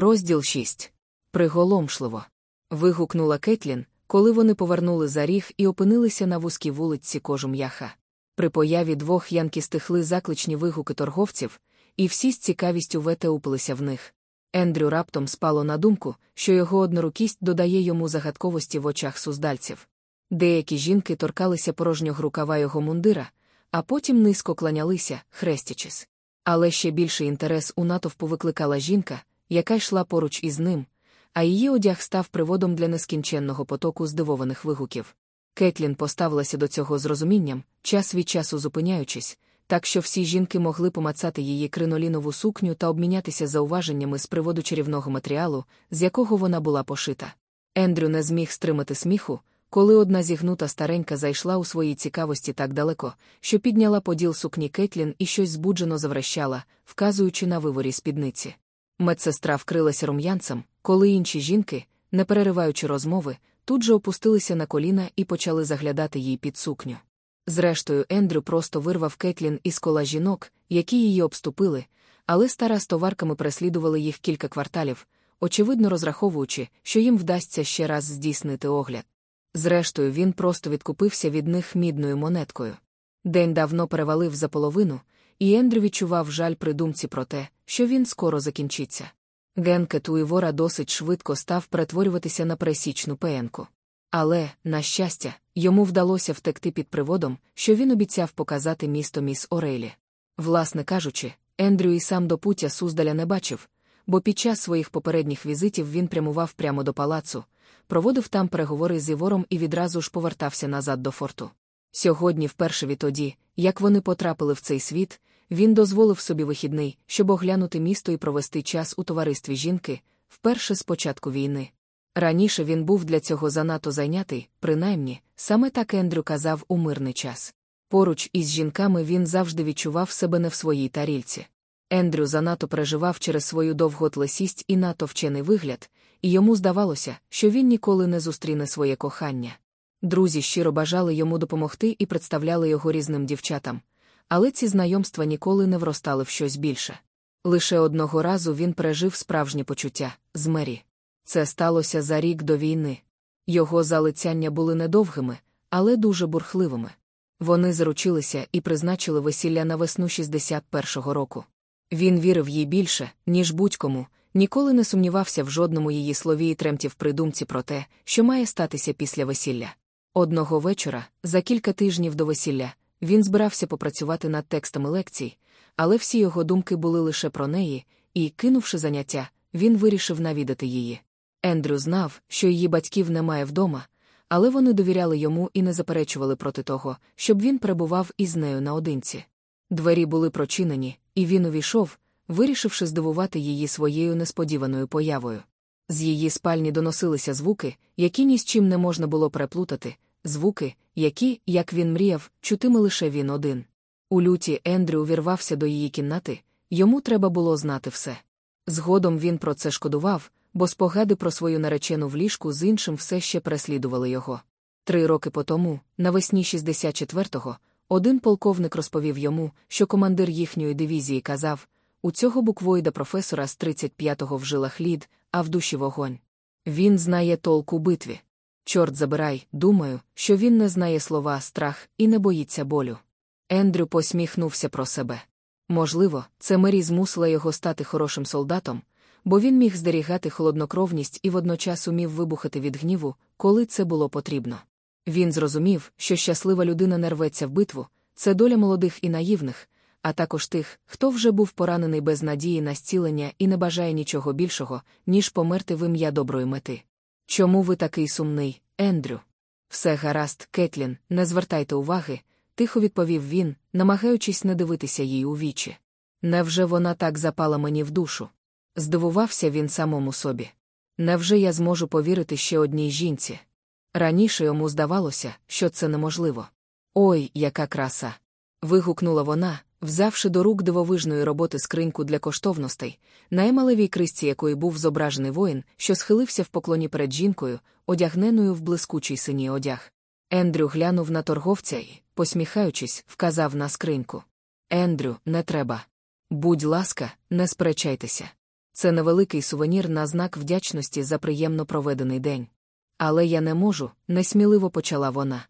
Розділ 6. Приголомшливо. Вигукнула Кетлін, коли вони повернули за ріг і опинилися на вузькій вулиці кожум'яха. При появі двох янки стихли закличні вигуки торговців, і всі з цікавістю ветеупилися в них. Ендрю раптом спало на думку, що його однорукість додає йому загадковості в очах суздальців. Деякі жінки торкалися порожнього рукава його мундира, а потім низько кланялися, хрестячись. Але ще більший інтерес у натовпу викликала жінка, яка йшла поруч із ним, а її одяг став приводом для нескінченного потоку здивованих вигуків. Кетлін поставилася до цього з розумінням, час від часу зупиняючись, так що всі жінки могли помацати її кринолінову сукню та обмінятися зауваженнями з приводу чарівного матеріалу, з якого вона була пошита. Ендрю не зміг стримати сміху, коли одна зігнута старенька зайшла у своїй цікавості так далеко, що підняла поділ сукні Кетлін і щось збуджено завращала, вказуючи на виворі спідниці. Медсестра вкрилася рум'янцем, коли інші жінки, не перериваючи розмови, тут же опустилися на коліна і почали заглядати їй під сукню. Зрештою, Ендрю просто вирвав Кетлін із кола жінок, які її обступили, але стара з товарками переслідували їх кілька кварталів, очевидно розраховуючи, що їм вдасться ще раз здійснити огляд. Зрештою, він просто відкупився від них мідною монеткою. День давно перевалив за половину, і Ендрю відчував жаль при думці про те, що він скоро закінчиться. Генкет у Івора досить швидко став перетворюватися на пересічну пеєнку. Але, на щастя, йому вдалося втекти під приводом, що він обіцяв показати місто міс Орелі. Власне кажучи, Ендрю і сам до пуття Суздаля не бачив, бо під час своїх попередніх візитів він прямував прямо до палацу, проводив там переговори з Івором і відразу ж повертався назад до форту. Сьогодні, вперше відтоді, як вони потрапили в цей світ, він дозволив собі вихідний, щоб оглянути місто і провести час у товаристві жінки, вперше з початку війни. Раніше він був для цього занадто зайнятий, принаймні, саме так Ендрю казав у мирний час. Поруч із жінками він завжди відчував себе не в своїй тарільці. Ендрю занадто переживав через свою довготлесість і надто вчений вигляд, і йому здавалося, що він ніколи не зустріне своє кохання. Друзі щиро бажали йому допомогти і представляли його різним дівчатам, але ці знайомства ніколи не вростали в щось більше. Лише одного разу він пережив справжнє почуття з Мері. Це сталося за рік до війни. Його залицяння були недовгими, але дуже бурхливими. Вони заручилися і призначили весілля на весну 61-го року. Він вірив їй більше, ніж будь-кому, ніколи не сумнівався в жодному її слові і тремтів при думці про те, що має статися після весілля. Одного вечора, за кілька тижнів до весілля, він збирався попрацювати над текстами лекцій, але всі його думки були лише про неї, і, кинувши заняття, він вирішив навідати її. Ендрю знав, що її батьків немає вдома, але вони довіряли йому і не заперечували проти того, щоб він перебував із нею наодинці. Двері були прочинені, і він увійшов, вирішивши здивувати її своєю несподіваною появою. З її спальні доносилися звуки, які ні з чим не можна було переплутати, звуки, які, як він мріяв, чутиме лише він один. У люті Ендрю увірвався до її кімнати, йому треба було знати все. Згодом він про це шкодував, бо спогади про свою наречену в ліжку з іншим все ще переслідували його. Три роки по тому, навесні 64-го, один полковник розповів йому, що командир їхньої дивізії казав у цього буквоїда професора з 35-го в жилах лід, а в душі вогонь. Він знає толку битві. Чорт забирай, думаю, що він не знає слова страх і не боїться болю. Ендрю посміхнувся про себе. Можливо, це Мері змусила його стати хорошим солдатом, бо він міг здерігати холоднокровність і водночас умів вибухати від гніву, коли це було потрібно. Він зрозумів, що щаслива людина не рветься в битву, це доля молодих і наївних, а також тих, хто вже був поранений без надії на зцілення і не бажає нічого більшого, ніж померти в ім'я доброї мети. Чому ви такий сумний, Ендрю? Все гаразд, Кетлін, не звертайте уваги, тихо відповів він, намагаючись не дивитися їй у вічі. Невже вона так запала мені в душу? Здивувався він самому собі. Невже я зможу повірити ще одній жінці? Раніше йому здавалося, що це неможливо. Ой, яка краса! вигукнула вона, взявши до рук дивовижної роботи скриньку для коштовностей, на емалевій крисці якої був зображений воїн, що схилився в поклоні перед жінкою, одягненою в блискучий синій одяг. Ендрю глянув на торговця і, посміхаючись, вказав на скриньку. Ендрю, не треба. Будь ласка, не сперечайтеся. Це невеликий сувенір на знак вдячності за приємно проведений день. Але я не можу, несміливо почала вона.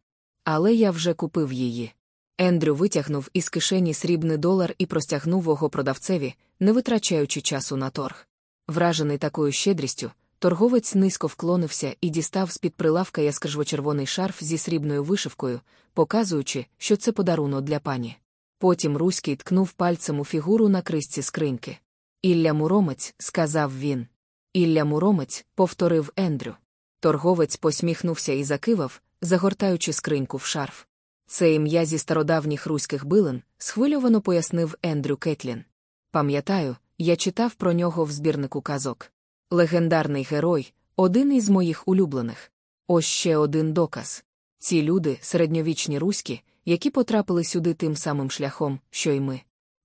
Але я вже купив її. Ендрю витягнув із кишені срібний долар і простягнув його продавцеві, не витрачаючи часу на торг. Вражений такою щедрістю, торговець низько вклонився і дістав з-під прилавка яскраво-червоний шарф зі срібною вишивкою, показуючи, що це подарунок для пані. Потім Руський ткнув пальцем у фігуру на крисці скриньки. Ілля Муромець, сказав він. Ілля Муромець, повторив Ендрю. Торговець посміхнувся і закивав, загортаючи скриньку в шарф. Це ім'я зі стародавніх руських билин, схвильовано пояснив Ендрю Кетлін. Пам'ятаю, я читав про нього в збірнику казок. Легендарний герой, один із моїх улюблених. Ось ще один доказ. Ці люди, середньовічні руські, які потрапили сюди тим самим шляхом, що й ми.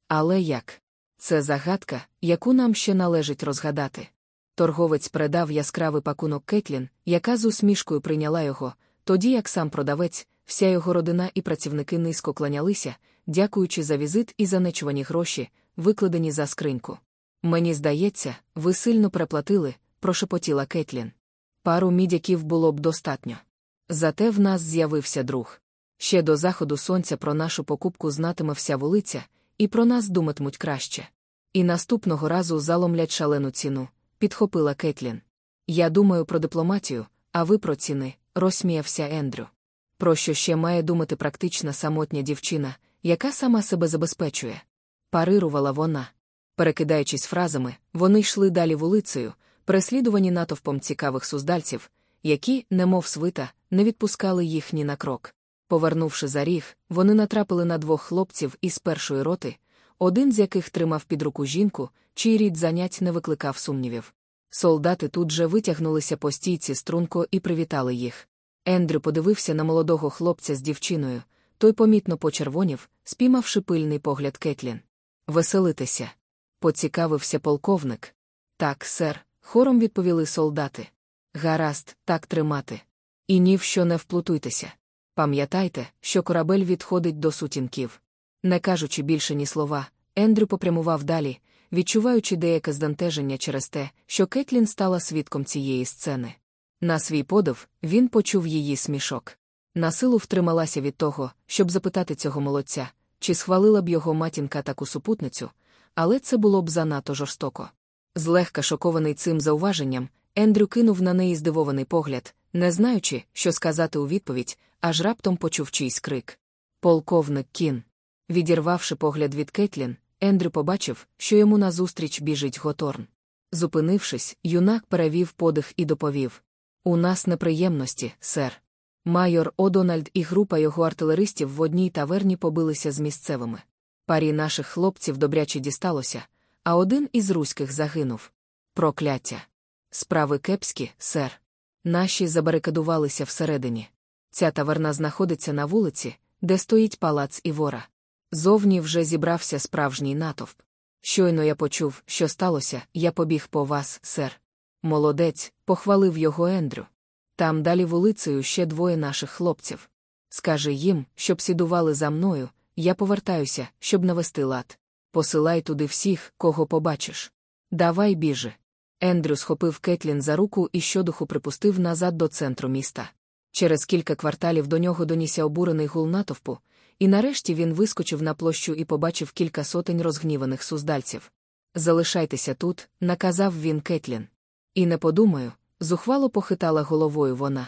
Але як? Це загадка, яку нам ще належить розгадати. Торговець передав яскравий пакунок Кетлін, яка з усмішкою прийняла його, тоді як сам продавець, вся його родина і працівники низько кланялися, дякуючи за візит і занечувані гроші, викладені за скриньку. Мені здається, ви сильно переплатили, прошепотіла Кетлін. Пару мідяків було б достатньо. Зате в нас з'явився друг. Ще до заходу сонця про нашу покупку знатиме вся вулиця, і про нас думатимуть краще. І наступного разу заломлять шалену ціну, підхопила Кетлін. Я думаю про дипломатію, а ви про ціни, розсміявся Ендрю. Про що ще має думати практична самотня дівчина, яка сама себе забезпечує? Парирувала вона. Перекидаючись фразами, вони йшли далі вулицею, переслідувані натовпом цікавих суздальців, які, немов свита, не відпускали їх ні на крок. Повернувши за ріг, вони натрапили на двох хлопців із першої роти, один з яких тримав під руку жінку, чий рід занять не викликав сумнівів. Солдати тут же витягнулися по стійці струнко і привітали їх. Ендрю подивився на молодого хлопця з дівчиною, той помітно почервонів, спіймавши пильний погляд Кетлін. Веселитися. Поцікавився полковник. Так, сер, хором відповіли солдати. Гаразд, так тримати. І ні в що не вплутуйтеся. Пам'ятайте, що корабель відходить до сутінків. Не кажучи більше ні слова, Ендрю попрямував далі, відчуваючи деяке здантеження через те, що Кетлін стала свідком цієї сцени. На свій подив, він почув її смішок. Насилу втрималася від того, щоб запитати цього молодця, чи схвалила б його матінка таку супутницю, але це було б занадто жорстоко. Злегка шокований цим зауваженням, Ендрю кинув на неї здивований погляд, не знаючи, що сказати у відповідь, аж раптом почув чийсь крик. Полковник кін. Відірвавши погляд від Кетлін, Ендрю побачив, що йому назустріч біжить Готорн. Зупинившись, юнак перевів подих і доповів: У нас неприємності, сер. Майор Одональд і група його артилеристів в одній таверні побилися з місцевими. Парі наших хлопців добряче дісталося, а один із руських загинув. Прокляття. Справи кепські, сер. Наші забарикадувалися всередині. Ця таверна знаходиться на вулиці, де стоїть палац Івора. Зовні вже зібрався справжній натовп. Щойно я почув, що сталося, я побіг по вас, сер. Молодець, похвалив його Ендрю. Там далі вулицею ще двоє наших хлопців. Скажи їм, щоб сідували за мною, я повертаюся, щоб навести лад. Посилай туди всіх, кого побачиш. Давай біжи. Ендрю схопив Кетлін за руку і щодуху припустив назад до центру міста. Через кілька кварталів до нього донісся обурений гул натовпу, і нарешті він вискочив на площу і побачив кілька сотень розгніваних суздальців. Залишайтеся тут, наказав він Кетлін. І не подумаю, зухвало похитала головою вона.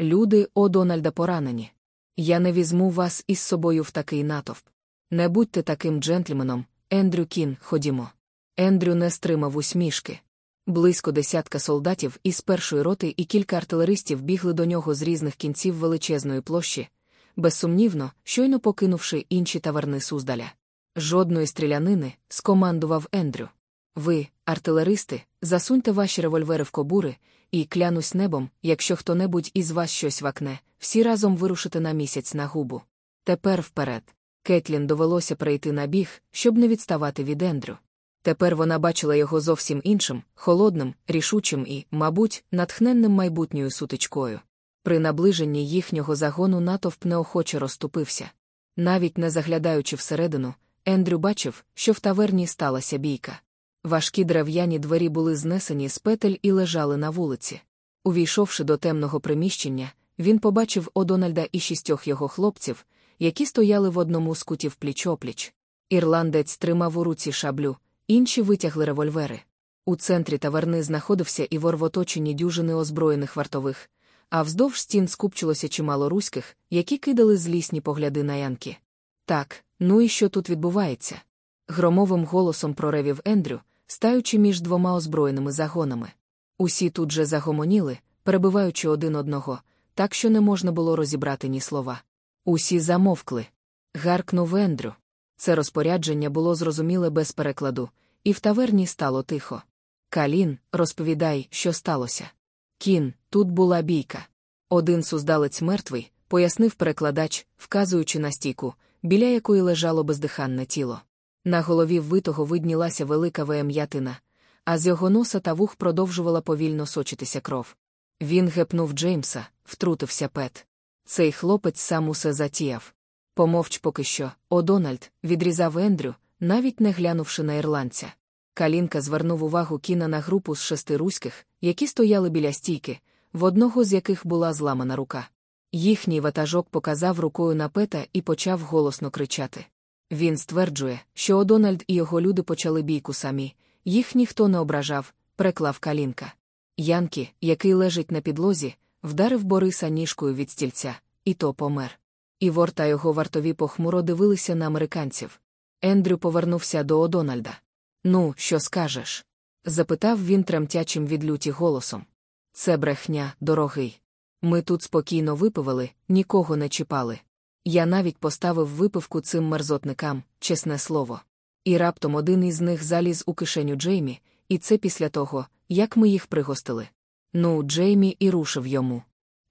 Люди, о Дональда, поранені. Я не візьму вас із собою в такий натовп. Не будьте таким джентльменом, Ендрю Кін, ходімо. Ендрю не стримав усмішки. Близько десятка солдатів із першої роти і кілька артилеристів бігли до нього з різних кінців величезної площі, безсумнівно, щойно покинувши інші таверни Суздаля. Жодної стрілянини, скомандував Ендрю. Ви, артилеристи, засуньте ваші револьвери в кобури, і клянусь небом, якщо хто-небудь із вас щось вакне, всі разом вирушите на місяць на губу. Тепер вперед. Кетлін довелося прийти на біг, щоб не відставати від Ендрю. Тепер вона бачила його зовсім іншим, холодним, рішучим і, мабуть, натхненним майбутньою сутичкою. При наближенні їхнього загону натовп неохоче розступився. Навіть не заглядаючи всередину, Ендрю бачив, що в таверні сталася бійка. Важкі дерев'яні двері були знесені з петель і лежали на вулиці. Увійшовши до темного приміщення, він побачив Одональда і шістьох його хлопців, які стояли в одному з кутів пліч-опліч. Ірландець тримав у руці шаблю, інші витягли револьвери. У центрі таверни знаходився Івор в оточенні дюжини озброєних вартових, а вздовж стін скупчилося чимало руських, які кидали злісні погляди на янки. Так, ну і що тут відбувається? Громовим голосом проревів Ендрю, стаючи між двома озброєними загонами. Усі тут же загомоніли, перебиваючи один одного, так що не можна було розібрати ні слова. Усі замовкли. Гаркнув Ендрю. Це розпорядження було зрозуміле без перекладу, і в таверні стало тихо. Калін, розповідай, що сталося. Кін, тут була бійка. Один суздалець мертвий, пояснив перекладач, вказуючи на стійку, біля якої лежало бездиханне тіло. На голові ввитого виднілася велика веєм'ятина, а з його носа та вух продовжувала повільно сочитися кров. Він гепнув Джеймса, втрутився Пет. Цей хлопець сам усе затіяв. Помовч поки що, О Дональд, відрізав Ендрю, навіть не глянувши на ірландця. Калінка звернув увагу кіна на групу з шести руських, які стояли біля стійки, в одного з яких була зламана рука. Їхній ватажок показав рукою на пета і почав голосно кричати. Він стверджує, що Одональд і його люди почали бійку самі, їх ніхто не ображав, преклав калінка. Янкі, який лежить на підлозі, вдарив Бориса ніжкою від стільця, і то помер. Івор та його вартові похмуро дивилися на американців. Ендрю повернувся до Одональда. Ну, що скажеш? запитав він тремтячим від люті голосом. Це брехня, дорогий. Ми тут спокійно випивали, нікого не чіпали. Я навіть поставив випивку цим мерзотникам, чесне слово. І раптом один із них заліз у кишеню Джеймі, і це після того, як ми їх пригостили. Ну, Джеймі і рушив йому.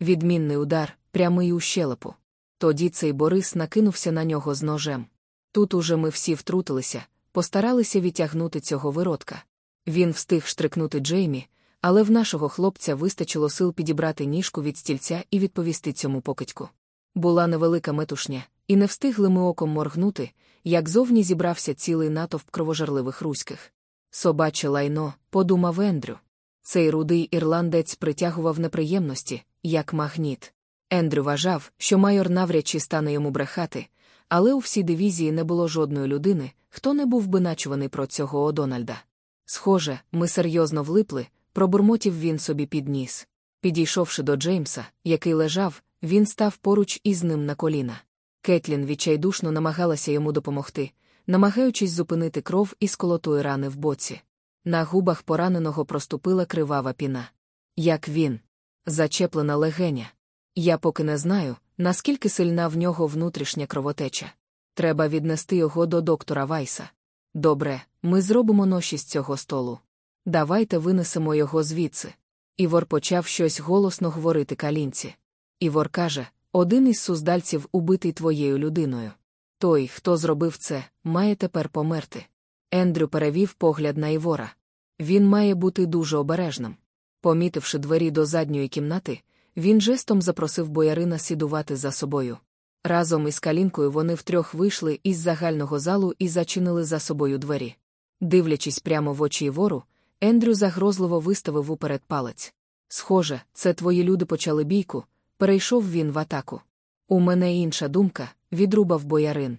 Відмінний удар, прямий у щелепу. Тоді цей Борис накинувся на нього з ножем. Тут уже ми всі втрутилися, постаралися відтягнути цього виродка. Він встиг штрикнути Джеймі, але в нашого хлопця вистачило сил підібрати ніжку від стільця і відповісти цьому покидьку. Була невелика метушня, і не встигли ми оком моргнути, як зовні зібрався цілий натовп кровожерливих руських. Собаче лайно, подумав Ендрю. Цей рудий ірландець притягував неприємності, як магніт. Ендрю вважав, що майор навряд чи стане йому брехати, але у всій дивізії не було жодної людини, хто не був би начуваний про цього Одональда. Схоже, ми серйозно влипли, пробурмотів він собі під ніс. Підійшовши до Джеймса, який лежав, він став поруч із ним на коліна. Кетлін відчайдушно намагалася йому допомогти, намагаючись зупинити кров із колотої рани в боці. На губах пораненого проступила кривава піна. Як він? Зачеплена легеня. Я поки не знаю, наскільки сильна в нього внутрішня кровотеча. Треба віднести його до доктора Вайса. Добре, ми зробимо ноші з цього столу. Давайте винесемо його звідси. Івор почав щось голосно говорити калінці. Івор каже: один із суздальців убитий твоєю людиною. Той, хто зробив це, має тепер померти. Ендрю перевів погляд на Івора. Він має бути дуже обережним. Помітивши двері до задньої кімнати, він жестом запросив боярина сідувати за собою. Разом із калінкою вони втрьох вийшли із загального залу і зачинили за собою двері. Дивлячись прямо в очі Івору, Ендрю загрозливо виставив уперед палець. Схоже, це твої люди почали бійку, перейшов він в атаку. У мене інша думка, відрубав боярин.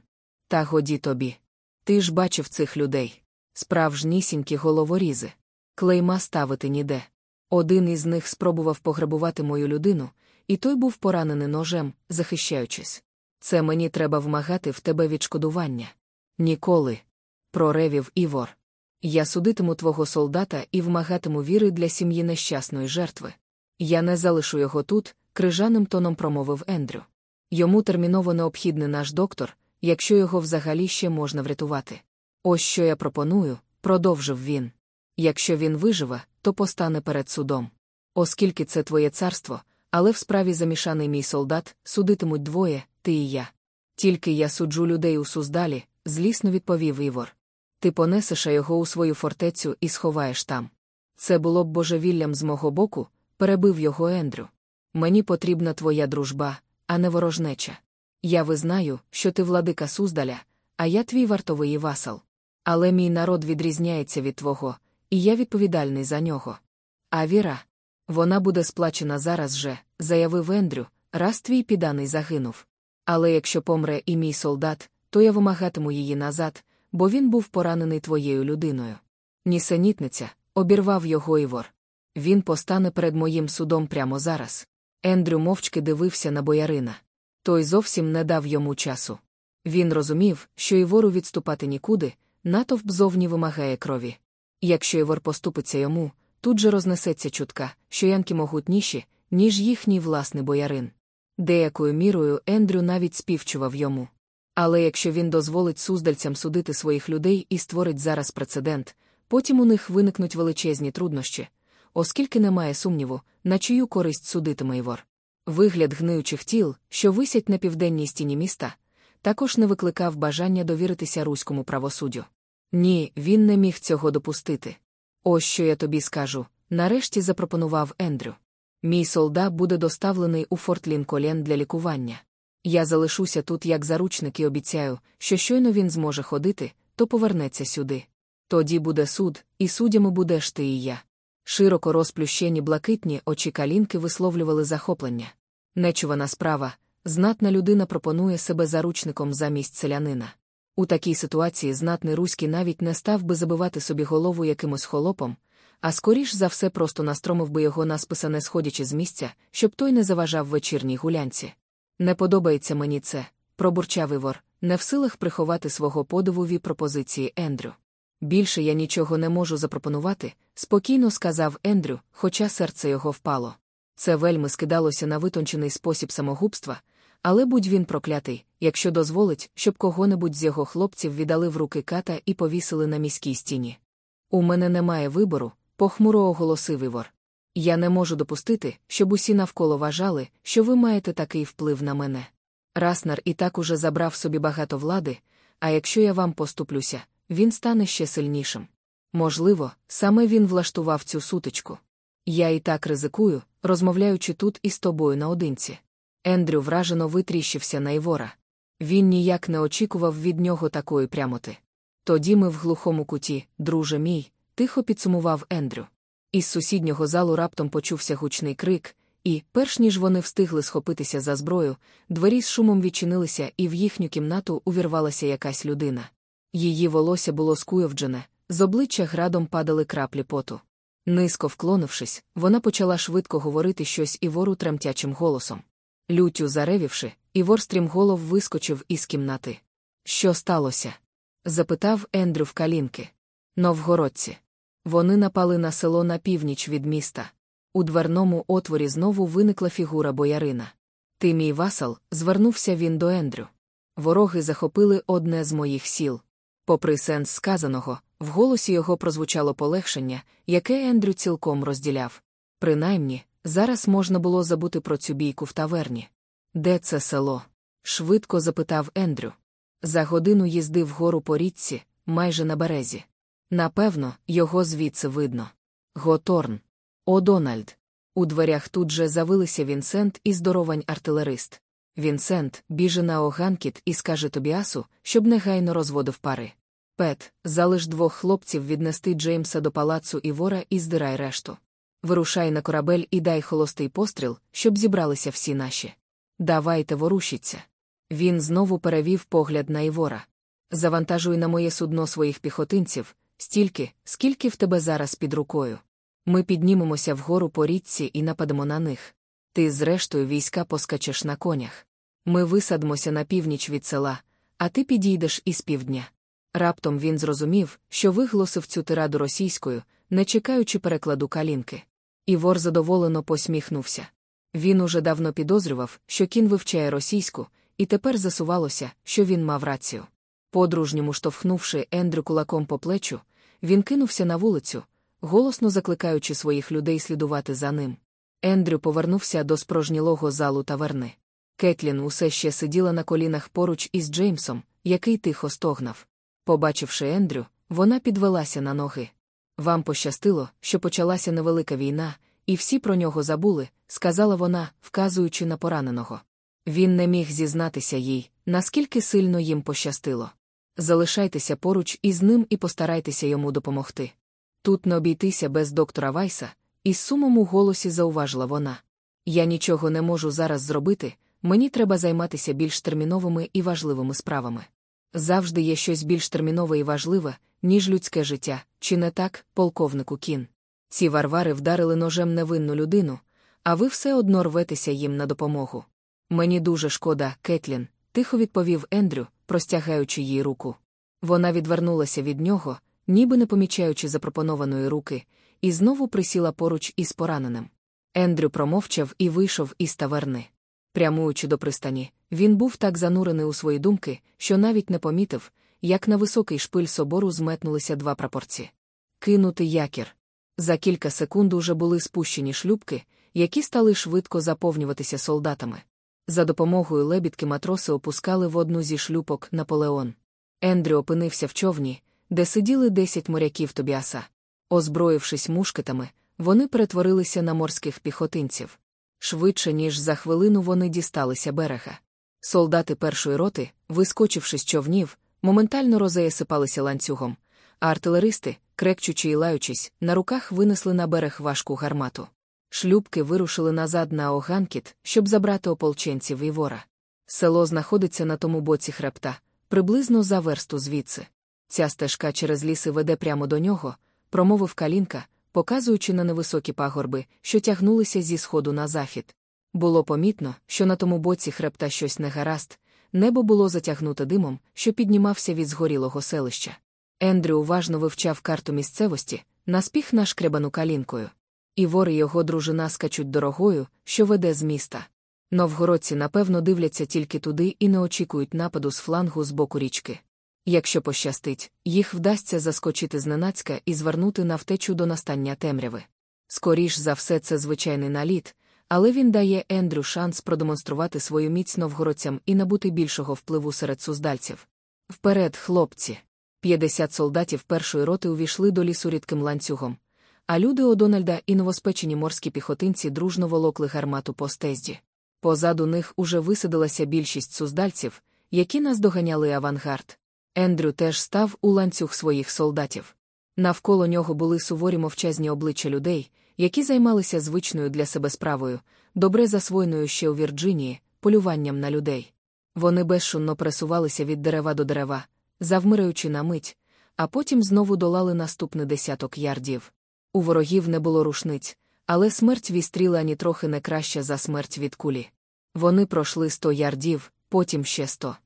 Та годі тобі. Ти ж бачив цих людей. Справжнісінькі головорізи. Клейма ставити ніде. Один із них спробував пограбувати мою людину, і той був поранений ножем, захищаючись. Це мені треба вмагати в тебе відшкодування. Ніколи. проревів Івор. Я судитиму твого солдата і вмагатиму віри для сім'ї нещасної жертви. Я не залишу його тут, крижаним тоном промовив Ендрю. Йому терміново необхідний наш доктор, якщо його взагалі ще можна врятувати. Ось що я пропоную, продовжив він. Якщо він виживе, то постане перед судом. Оскільки це твоє царство, але в справі замішаний мій солдат, судитимуть двоє, ти і я. Тільки я суджу людей у Суздалі, злісно відповів Івор. Ти понесеш його у свою фортецю і сховаєш там. Це було б божевіллям з мого боку, перебив його Ендрю. Мені потрібна твоя дружба, а не ворожнеча. Я визнаю, що ти владика Суздаля, а я твій вартовий васал. Але мій народ відрізняється від твого, і я відповідальний за нього. А віра, вона буде сплачена зараз же, заявив Ендрю, раз твій піданий загинув. Але якщо помре і мій солдат, то я вимагатиму її назад, бо він був поранений твоєю людиною. Нісенітниця, обірвав його Івор. Він постане перед моїм судом прямо зараз. Ендрю мовчки дивився на боярина. Той зовсім не дав йому часу. Він розумів, що Івору відступати нікуди, натовп зовні вимагає крові. Якщо Івор поступиться йому, тут же рознесеться чутка, що янки могутніші, ніж їхній власний боярин. Деякою мірою Ендрю навіть співчував йому. Але якщо він дозволить суздальцям судити своїх людей і створить зараз прецедент, потім у них виникнуть величезні труднощі, оскільки немає сумніву, на чию користь судитиме Івор. Вигляд гниючих тіл, що висять на південній стіні міста, також не викликав бажання довіритися руському правосуддю. Ні, він не міг цього допустити. Ось що я тобі скажу нарешті запропонував Ендрю. Мій солдат буде доставлений у Форт Лінколен для лікування. Я залишуся тут як заручник і обіцяю, що щойно він зможе ходити, то повернеться сюди. Тоді буде суд, і суддями будеш ти і я. Широко розплющені блакитні очі калінки висловлювали захоплення. Нечувана справа, знатна людина пропонує себе заручником замість селянина. У такій ситуації знатний руський навіть не став би забивати собі голову якимось холопом, а скоріш за все просто настромив би його на списане сходячи з місця, щоб той не заважав вечірній гулянці. Не подобається мені це, пробурчав Івор, не в силах приховати свого подиву пропозиції Ендрю. Більше я нічого не можу запропонувати, спокійно сказав Ендрю, хоча серце його впало. Це вельми скидалося на витончений спосіб самогубства, але будь він проклятий, якщо дозволить, щоб кого-небудь з його хлопців віддали в руки ката і повісили на міській стіні. У мене немає вибору, похмуро оголосив Івор. Я не можу допустити, щоб усі навколо вважали, що ви маєте такий вплив на мене. Раснар і так уже забрав собі багато влади, а якщо я вам поступлюся, він стане ще сильнішим. Можливо, саме він влаштував цю сутичку. Я і так ризикую, розмовляючи тут із тобою наодинці. Ендрю вражено витріщився на Івора. Він ніяк не очікував від нього такої прямоти. Тоді ми в глухому куті, друже мій, тихо підсумував Ендрю. Із сусіднього залу раптом почувся гучний крик, і, перш ніж вони встигли схопитися за зброю, двері з шумом відчинилися, і в їхню кімнату увірвалася якась людина. Її волосся було скуйовджене, з обличчя градом падали краплі поту. Низько вклонившись, вона почала швидко говорити щось Івору тремтячим голосом. Лютю заревівши, Івор стрімголов вискочив із кімнати. Що сталося? запитав Ендрю в калінки. Новгородці. Вони напали на село на північ від міста. У дверному отворі знову виникла фігура боярина. Ти, мій васал, звернувся він до Ендрю. Вороги захопили одне з моїх сіл. Попри сенс сказаного, в голосі його прозвучало полегшення, яке Ендрю цілком розділяв. Принаймні, зараз можна було забути про цю бійку в таверні. Де це село? швидко запитав Ендрю. За годину їзди вгору по річці, майже на березі. Напевно, його звідси видно. Готорн. О, Дональд. У дверях тут же завилися Вінсент і здоровань артилерист. Вінсент біже на оганкіт і скаже Тобіасу, щоб негайно розводив пари. Пет, залиш двох хлопців віднести Джеймса до палацу Івора і здирай решту. Вирушай на корабель і дай холостий постріл, щоб зібралися всі наші. Давайте ворушіться. Він знову перевів погляд на Івора. Завантажуй на моє судно своїх піхотинців, стільки, скільки в тебе зараз під рукою. Ми піднімемося вгору по річці і нападемо на них. Ти, зрештою, війська поскачеш на конях. Ми висадимося на північ від села, а ти підійдеш із півдня. Раптом він зрозумів, що виголосив цю тираду російською, не чекаючи перекладу калінки. Івор задоволено посміхнувся. Він уже давно підозрював, що кін вивчає російську, і тепер засувалося, що він мав рацію. Подружньому штовхнувши Ендрю кулаком по плечу, він кинувся на вулицю, голосно закликаючи своїх людей слідувати за ним. Ендрю повернувся до спрожнілого залу таверни. Кетлін усе ще сиділа на колінах поруч із Джеймсом, який тихо стогнав. Побачивши Ендрю, вона підвелася на ноги. Вам пощастило, що почалася невелика війна, і всі про нього забули, сказала вона, вказуючи на пораненого. Він не міг зізнатися їй, наскільки сильно їм пощастило. Залишайтеся поруч із ним і постарайтеся йому допомогти. Тут не обійтися без доктора Вайса, із сумом у голосі зауважила вона. Я нічого не можу зараз зробити, мені треба займатися більш терміновими і важливими справами. Завжди є щось більш термінове і важливе, ніж людське життя, чи не так, полковнику кін. Ці варвари вдарили ножем невинну людину, а ви все одно рветеся їм на допомогу. Мені дуже шкода, Кетлін, тихо відповів Ендрю, простягаючи їй руку. Вона відвернулася від нього, ніби не помічаючи запропонованої руки, і знову присіла поруч із пораненим. Ендрю промовчав і вийшов із таверни. Прямуючи до пристані, він був так занурений у свої думки, що навіть не помітив, як на високий шпиль собору зметнулися два прапорці. Кинути якір. За кілька секунд уже були спущені шлюбки, які стали швидко заповнюватися солдатами. За допомогою лебідки матроси опускали в одну зі шлюпок Наполеон. Ендрю опинився в човні, де сиділи десять моряків Тобіаса. Озброївшись мушкетами, вони перетворилися на морських піхотинців. Швидше, ніж за хвилину вони дісталися берега. Солдати першої роти, вискочивши з човнів, моментально розеясипалися ланцюгом, а артилеристи, крекчучи і лаючись, на руках винесли на берег важку гармату. Шлюбки вирушили назад на Оганкіт, щоб забрати ополченців і вора. Село знаходиться на тому боці хребта, приблизно за версту звідси. Ця стежка через ліси веде прямо до нього, промовив калінка, показуючи на невисокі пагорби, що тягнулися зі сходу на захід. Було помітно, що на тому боці хребта щось негаразд, небо було затягнуте димом, що піднімався від згорілого селища. Ендрю уважно вивчав карту місцевості, наспіх нашкребану калінкою. Івор і його дружина скачуть дорогою, що веде з міста. Новгородці, напевно, дивляться тільки туди і не очікують нападу з флангу з боку річки. Якщо пощастить, їх вдасться заскочити зненацька і звернути на втечу до настання темряви. Скоріш за все, це звичайний наліт, але він дає Ендрю шанс продемонструвати свою міць новгородцям і набути більшого впливу серед суздальців. Вперед, хлопці! 50 солдатів першої роти увійшли до лісу рідким ланцюгом, а люди Одональда і новоспечені морські піхотинці дружно волокли гармату по стезді. Позаду них уже висадилася більшість суздальців, які наздоганяли авангард. Ендрю теж став у ланцюг своїх солдатів. Навколо нього були суворі мовчазні обличчя людей, які займалися звичною для себе справою, добре засвоєною ще у Вірджинії, полюванням на людей. Вони безшумно пресувалися від дерева до дерева, завмираючи на мить, а потім знову долали наступний десяток ярдів. У ворогів не було рушниць, але смерть вістріла ані трохи не краща за смерть від кулі. Вони пройшли сто ярдів, потім ще сто.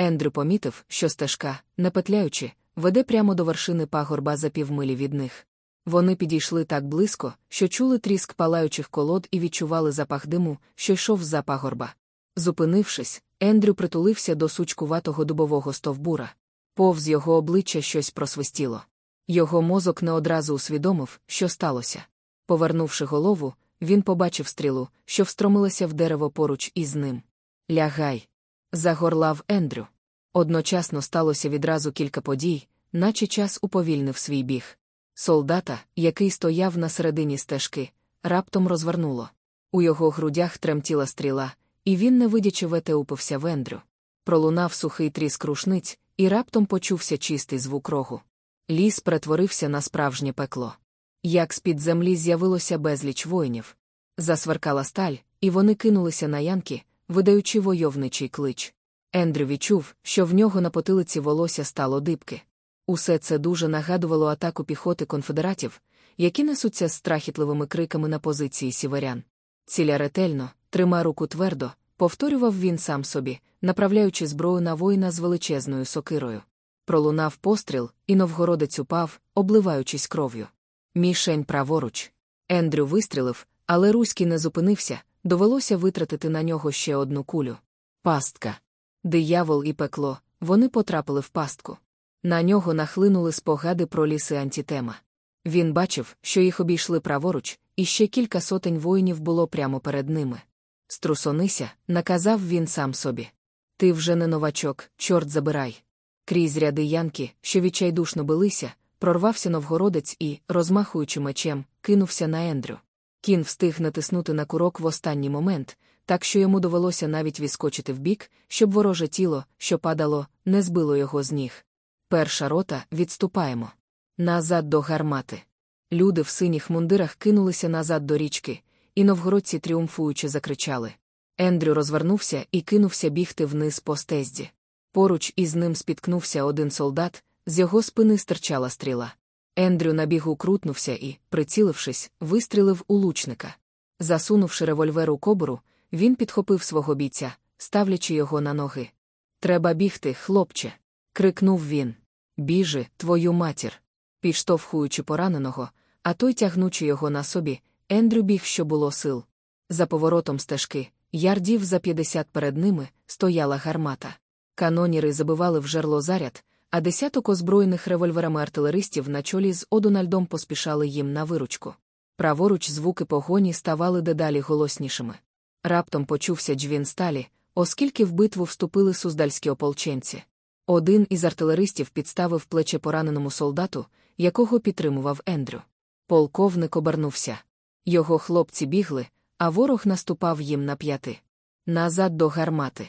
Ендрю помітив, що стежка, не петляючи, веде прямо до вершини пагорба за півмилі від них. Вони підійшли так близько, що чули тріск палаючих колод і відчували запах диму, що йшов за пагорба. Зупинившись, Ендрю притулився до сучкуватого дубового стовбура. Повз його обличчя щось просвистіло. Його мозок не одразу усвідомив, що сталося. Повернувши голову, він побачив стрілу, що встромилася в дерево поруч із ним. Лягай. Загорлав Ендрю. Одночасно сталося відразу кілька подій, наче час уповільнив свій біг. Солдата, який стояв на середині стежки, раптом розвернуло. У його грудях тремтіла стріла, і він, невидячи вете, упився в Ендрю. Пролунав сухий тріск рушниць, і раптом почувся чистий звук рогу. Ліс перетворився на справжнє пекло. Як з-під землі з'явилося безліч воїнів. Засверкала сталь, і вони кинулися на янки, видаючи войовничий клич. Ендрю відчув, що в нього на потилиці волосся стало дибки. Усе це дуже нагадувало атаку піхоти конфедератів, які несуться з страхітливими криками на позиції сіверян. Ціля ретельно, трима руку твердо, повторював він сам собі, направляючи зброю на воїна з величезною сокирою. Пролунав постріл, і новгородець упав, обливаючись кров'ю. Мішень праворуч. Ендрю вистрілив, але Руський не зупинився, довелося витратити на нього ще одну кулю. Пастка. Диявол і пекло, вони потрапили в пастку. На нього нахлинули спогади про ліси антітема. Він бачив, що їх обійшли праворуч, і ще кілька сотень воїнів було прямо перед ними. Струсонися, наказав він сам собі. Ти вже не новачок, чорт забирай. Крізь ряди янки, що відчайдушно билися, прорвався новгородець і, розмахуючи мечем, кинувся на Ендрю. Кін встиг натиснути на курок в останній момент, так що йому довелося навіть відскочити вбік, щоб вороже тіло, що падало, не збило його з ніг. Перша рота відступаємо. Назад до гармати. Люди в синіх мундирах кинулися назад до річки, і новгородці тріумфуючи закричали. Ендрю розвернувся і кинувся бігти вниз по стезді. Поруч із ним спіткнувся один солдат, з його спини стирчала стріла. Ендрю на бігу крутнувся і, прицілившись, вистрілив у лучника. Засунувши револьвер у кобуру, він підхопив свого бійця, ставлячи його на ноги. Треба бігти, хлопче. крикнув він. Біжи, твою матір. Підштовхуючи пораненого, а той тягнучи його на собі, Ендрю біг, що було сил. За поворотом стежки, ярдів за 50 перед ними, стояла гармата. Каноніри забивали в жерло заряд, а десяток озброєних револьверами артилеристів на чолі з Одональдом поспішали їм на виручку. Праворуч звуки погоні ставали дедалі голоснішими. Раптом почувся дзвін сталі, оскільки в битву вступили суздальські ополченці. Один із артилеристів підставив плече пораненому солдату, якого підтримував Ендрю. Полковник обернувся. Його хлопці бігли, а ворог наступав їм на п'яти. Назад до гармати.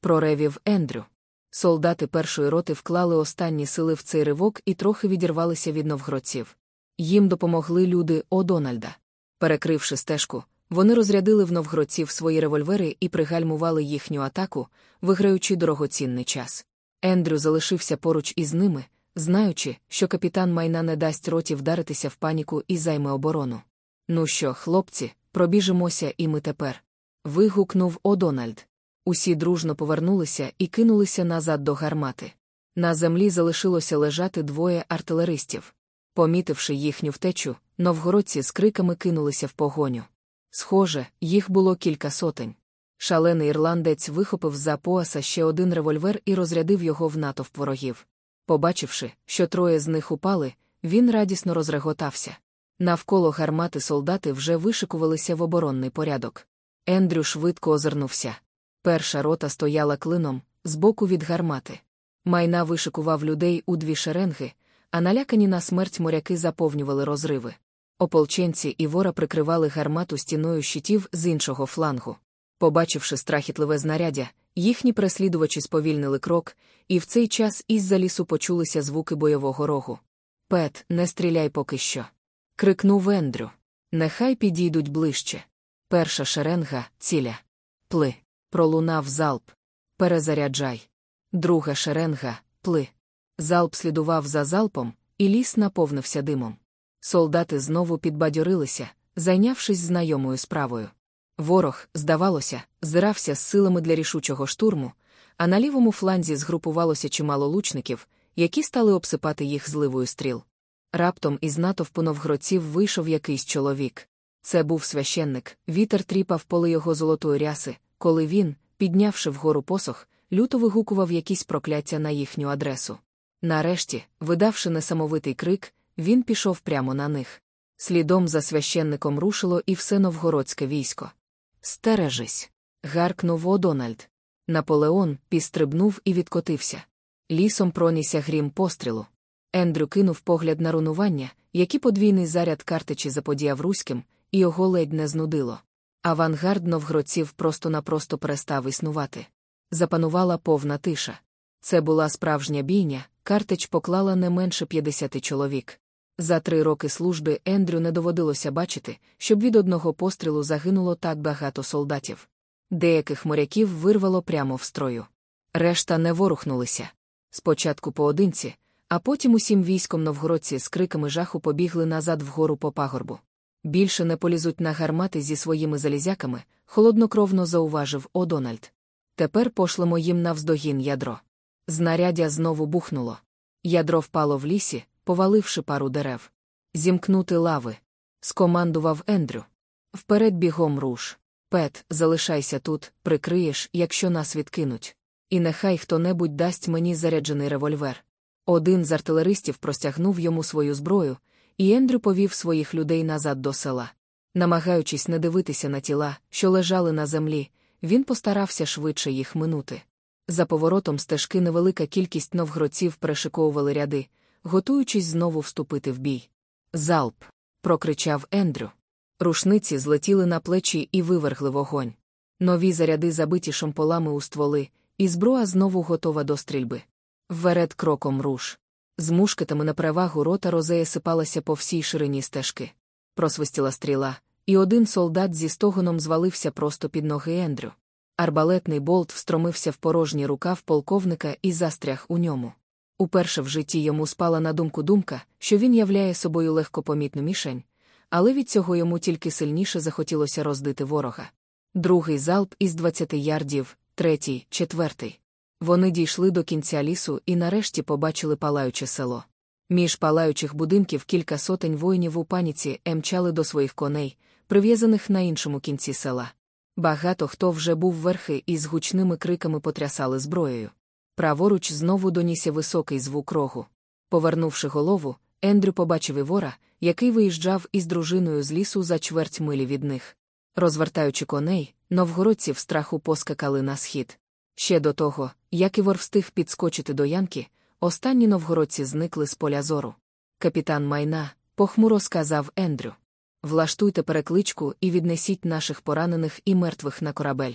Проревів Ендрю. Солдати першої роти вклали останні сили в цей ривок і трохи відірвалися від новгородців. Їм допомогли люди О'Дональда. Перекривши стежку, вони розрядили в новгородців свої револьвери і пригальмували їхню атаку, виграючи дорогоцінний час. Ендрю залишився поруч із ними, знаючи, що капітан майна не дасть роті вдаритися в паніку і займе оборону. Ну що, хлопці, пробіжимося і ми тепер. вигукнув О'Дональд. Усі дружно повернулися і кинулися назад до гармати. На землі залишилося лежати двоє артилеристів. Помітивши їхню втечу, новгородці з криками кинулися в погоню. Схоже, їх було кілька сотень. Шалений ірландець вихопив за пояса ще один револьвер і розрядив його в натовп ворогів. Побачивши, що троє з них упали, він радісно розреготався. Навколо гармати солдати вже вишикувалися в оборонний порядок. Ендрю швидко озирнувся. Перша рота стояла клином, збоку від гармати. Майна вишикував людей у дві шеренги, а налякані на смерть моряки заповнювали розриви. Ополченці і вора прикривали гармату стіною щитів з іншого флангу. Побачивши страхітливе знаряддя, їхні переслідувачі сповільнили крок, і в цей час із-за лісу почулися звуки бойового рогу. Пет, не стріляй поки що. крикнув Ендрю. Нехай підійдуть ближче. Перша шеренга, ціля. Пли. Пролунав залп. Перезаряджай. Друга шеренга, пли. Залп слідував за залпом, і ліс наповнився димом. Солдати знову підбадьорилися, зайнявшись знайомою справою. Ворог, здавалося, зирався з силами для рішучого штурму, а на лівому фланзі згрупувалося чимало лучників, які стали обсипати їх зливою стріл. Раптом із натовпу новгородців вийшов якийсь чоловік. Це був священник, вітер тріпав поли його золотої ряси, коли він, піднявши вгору посох, люто вигукував якісь прокляття на їхню адресу. Нарешті, видавши несамовитий крик, він пішов прямо на них. Слідом за священником рушило і все новгородське військо. Стережись. гаркнув Одональд. Наполеон пістрибнув і відкотився. Лісом пронісся грім пострілу. Ендрю кинув погляд на рунування, які подвійний заряд картичі заподіяв руським, і його ледь не знудило. Авангард новгородців просто-напросто перестав існувати. Запанувала повна тиша. Це була справжня бійня, картич поклала не менше 50 чоловік. За три роки служби Ендрю не доводилося бачити, щоб від одного пострілу загинуло так багато солдатів. Деяких моряків вирвало прямо в строю. Решта не ворухнулися. Спочатку поодинці, а потім усім військом новгородці з криками жаху побігли назад вгору по пагорбу. Більше не полізуть на гармати зі своїми залізяками, холоднокровно зауважив О'Дональд. Тепер пошлемо їм навздогін ядро. Знаряддя знову бухнуло. Ядро впало в лісі, поваливши пару дерев. Зімкнути лави. Скомандував Ендрю. Вперед бігом руш. Пет, залишайся тут, прикриєш, якщо нас відкинуть. І нехай хто небудь дасть мені заряджений револьвер. Один з артилеристів простягнув йому свою зброю, і Ендрю повів своїх людей назад до села. Намагаючись не дивитися на тіла, що лежали на землі, він постарався швидше їх минути. За поворотом стежки невелика кількість новгородців перешиковували ряди, готуючись знову вступити в бій. Залп. прокричав Ендрю. Рушниці злетіли на плечі і вивергли вогонь. Нові заряди забиті шомполами у стволи, і зброя знову готова до стрільби. Вперед кроком руш. З мушкетами на перевагу рота розея сипалася по всій ширині стежки. Просвистіла стріла, і один солдат зі стогоном звалився просто під ноги Ендрю. Арбалетний болт встромився в порожній рукав полковника і застряг у ньому. Уперше в житті йому спала на думку думка, що він являє собою легкопомітну мішень, але від цього йому тільки сильніше захотілося роздити ворога. Другий залп із 20 ярдів, третій, четвертий. Вони дійшли до кінця лісу і нарешті побачили палаюче село. Між палаючих будинків кілька сотень воїнів у паніці емчали до своїх коней, прив'язаних на іншому кінці села. Багато хто вже був верхи і з гучними криками потрясали зброєю. Праворуч знову донісся високий звук рогу. Повернувши голову, Ендрю побачив Івора, який виїжджав із дружиною з лісу за чверть милі від них. Розвертаючи коней, новгородці в страху поскакали на схід. Ще до того, як Івор встиг підскочити до Янки, останні новгородці зникли з поля зору. Капітан майна похмуро сказав Ендрю. Влаштуйте перекличку і віднесіть наших поранених і мертвих на корабель.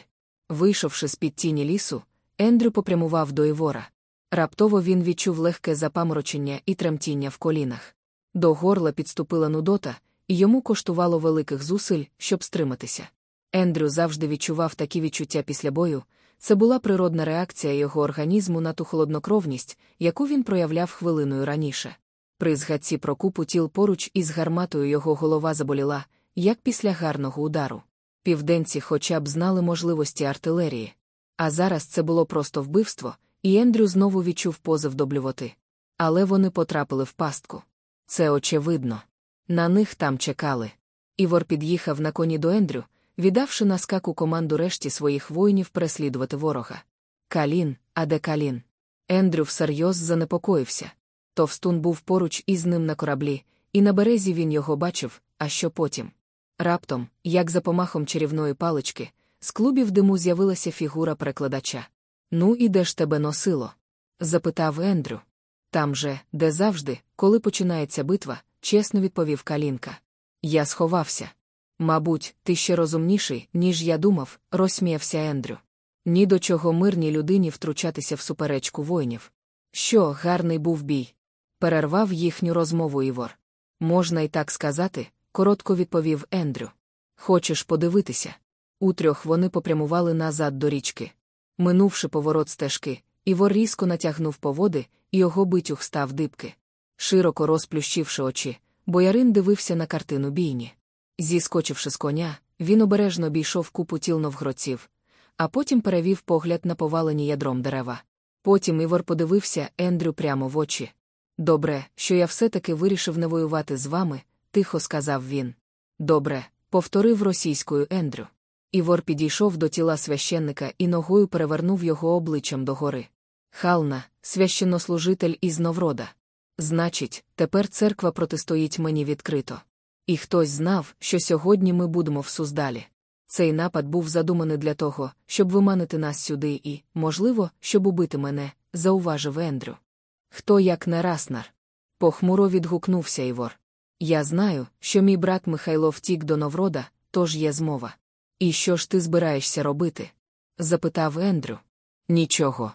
Вийшовши з під тіні лісу, Ендрю попрямував до Івора. Раптово він відчув легке запаморочення і тремтіння в колінах. До горла підступила нудота, і йому коштувало великих зусиль, щоб стриматися. Ендрю завжди відчував такі відчуття після бою. Це була природна реакція його організму на ту холоднокровність, яку він проявляв хвилиною раніше. При згадці про купу тіл поруч із гарматою його голова заболіла, як після гарного удару. Південці хоча б знали можливості артилерії. А зараз це було просто вбивство, і Ендрю знову відчув позив до блювоти. Але вони потрапили в пастку. Це очевидно. На них там чекали. Івор під'їхав на коні до Ендрю, віддавши на скаку команду решті своїх воїнів переслідувати ворога. Калін, а де Калін? Ендрю всерйоз занепокоївся. Товстун був поруч із ним на кораблі, і на березі він його бачив, а що потім. Раптом, як за помахом чарівної палички, з клубів диму з'явилася фігура перекладача. Ну, і де ж тебе носило? запитав Ендрю. Там же, де завжди, коли починається битва, чесно відповів Калінка. Я сховався. Мабуть, ти ще розумніший, ніж я думав, розсміявся Ендрю. Ні до чого мирній людині втручатися в суперечку воїнів. Що, гарний був бій? Перервав їхню розмову Івор. Можна й так сказати, коротко відповів Ендрю. Хочеш подивитися? Утрьох вони попрямували назад до річки. Минувши поворот стежки, Івор різко натягнув поводи, і його битюх став дибки. Широко розплющивши очі, боярин дивився на картину бійні. Зіскочивши з коня, він обережно обійшов купу тіл новгородців, а потім перевів погляд на повалені ядром дерева. Потім Івор подивився Ендрю прямо в очі. Добре, що я все-таки вирішив не воювати з вами, тихо сказав він. Добре, повторив російською Ендрю. Івор підійшов до тіла священника і ногою перевернув його обличчям догори. Хална, священнослужитель із Новрода. Значить, тепер церква протистоїть мені відкрито. І хтось знав, що сьогодні ми будемо в Суздалі. Цей напад був задуманий для того, щоб виманити нас сюди і, можливо, щоб убити мене, зауважив Ендрю. Хто як не Раснар? Похмуро відгукнувся Івор. Я знаю, що мій брат Михайло втік до Новрода, тож є змова. І що ж ти збираєшся робити? запитав Ендрю. Нічого.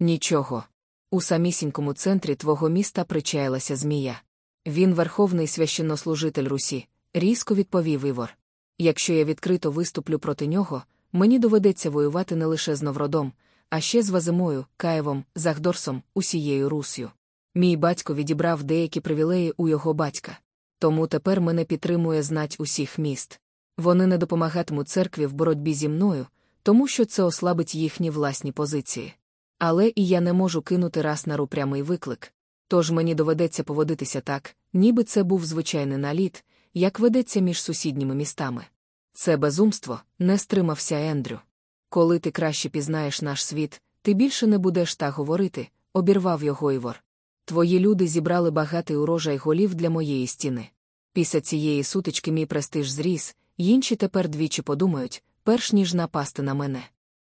Нічого. У самісінькому центрі твого міста причаялася змія. Він верховний священнослужитель Русі, різко відповів Івор. Якщо я відкрито виступлю проти нього, мені доведеться воювати не лише з Новродом, а ще з Вазимою, Каєвом, Захдорсом, усією Русю. Мій батько відібрав деякі привілеї у його батька. Тому тепер мене підтримує знать усіх міст. Вони не допомагатимуть церкві в боротьбі зі мною, тому що це ослабить їхні власні позиції. Але і я не можу кинути раз на прямий виклик. Тож мені доведеться поводитися так, ніби це був звичайний наліт, як ведеться між сусідніми містами. Це безумство, не стримався Ендрю. Коли ти краще пізнаєш наш світ, ти більше не будеш так говорити, обірвав його Івор. Твої люди зібрали багатий урожай голів для моєї стіни. Після цієї сутички мій престиж зріс, інші тепер двічі подумають, перш ніж напасти на мене.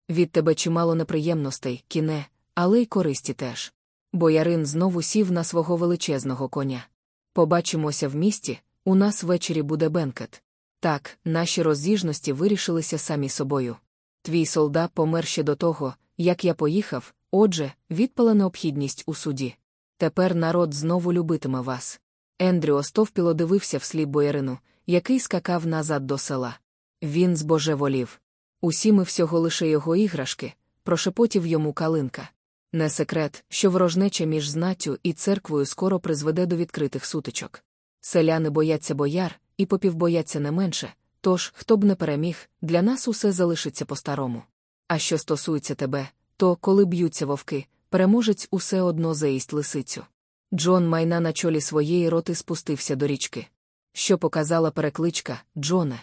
Від тебе чимало неприємностей, кіне, але й користі теж. Боярин знову сів на свого величезного коня. Побачимося в місті, у нас ввечері буде бенкет. Так, наші роззіжності вирішилися самі собою. Твій солдат помер ще до того, як я поїхав, Отже, відпала необхідність у суді. Тепер народ знову любитиме вас. Ендрю остовпіло дивився вслід боярину, який скакав назад до села. Він збожеволів. Усі ми всього лише його іграшки, прошепотів йому калинка. Не секрет, що ворожнеча між знаттю і церквою скоро призведе до відкритих сутичок. Селяни бояться бояр, і попів бояться не менше, тож, хто б не переміг, для нас усе залишиться по-старому. А що стосується тебе, то, коли б'ються вовки, переможець усе одно заїсть лисицю. Джон майна на чолі своєї роти спустився до річки. Що показала перекличка, Джоне?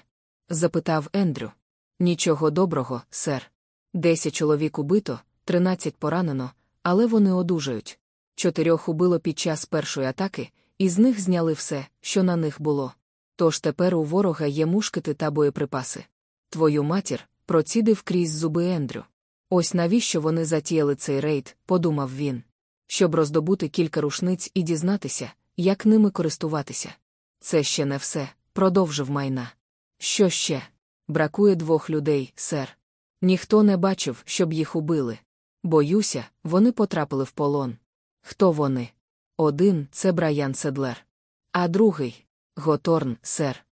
запитав Ендрю. Нічого доброго, сер. Десять чоловік убито, тринадцять поранено, але вони одужають. Чотирьох убило під час першої атаки, і з них зняли все, що на них було. Тож тепер у ворога є мушкети та боєприпаси. Твою матір, процідив крізь зуби Ендрю. Ось навіщо вони затіяли цей рейд, подумав він. Щоб роздобути кілька рушниць і дізнатися, як ними користуватися. Це ще не все, продовжив майна. Що ще? Бракує двох людей, сер. Ніхто не бачив, щоб їх убили. Боюся, вони потрапили в полон. Хто вони? Один це Брайан Седлер. А другий Готорн, сер.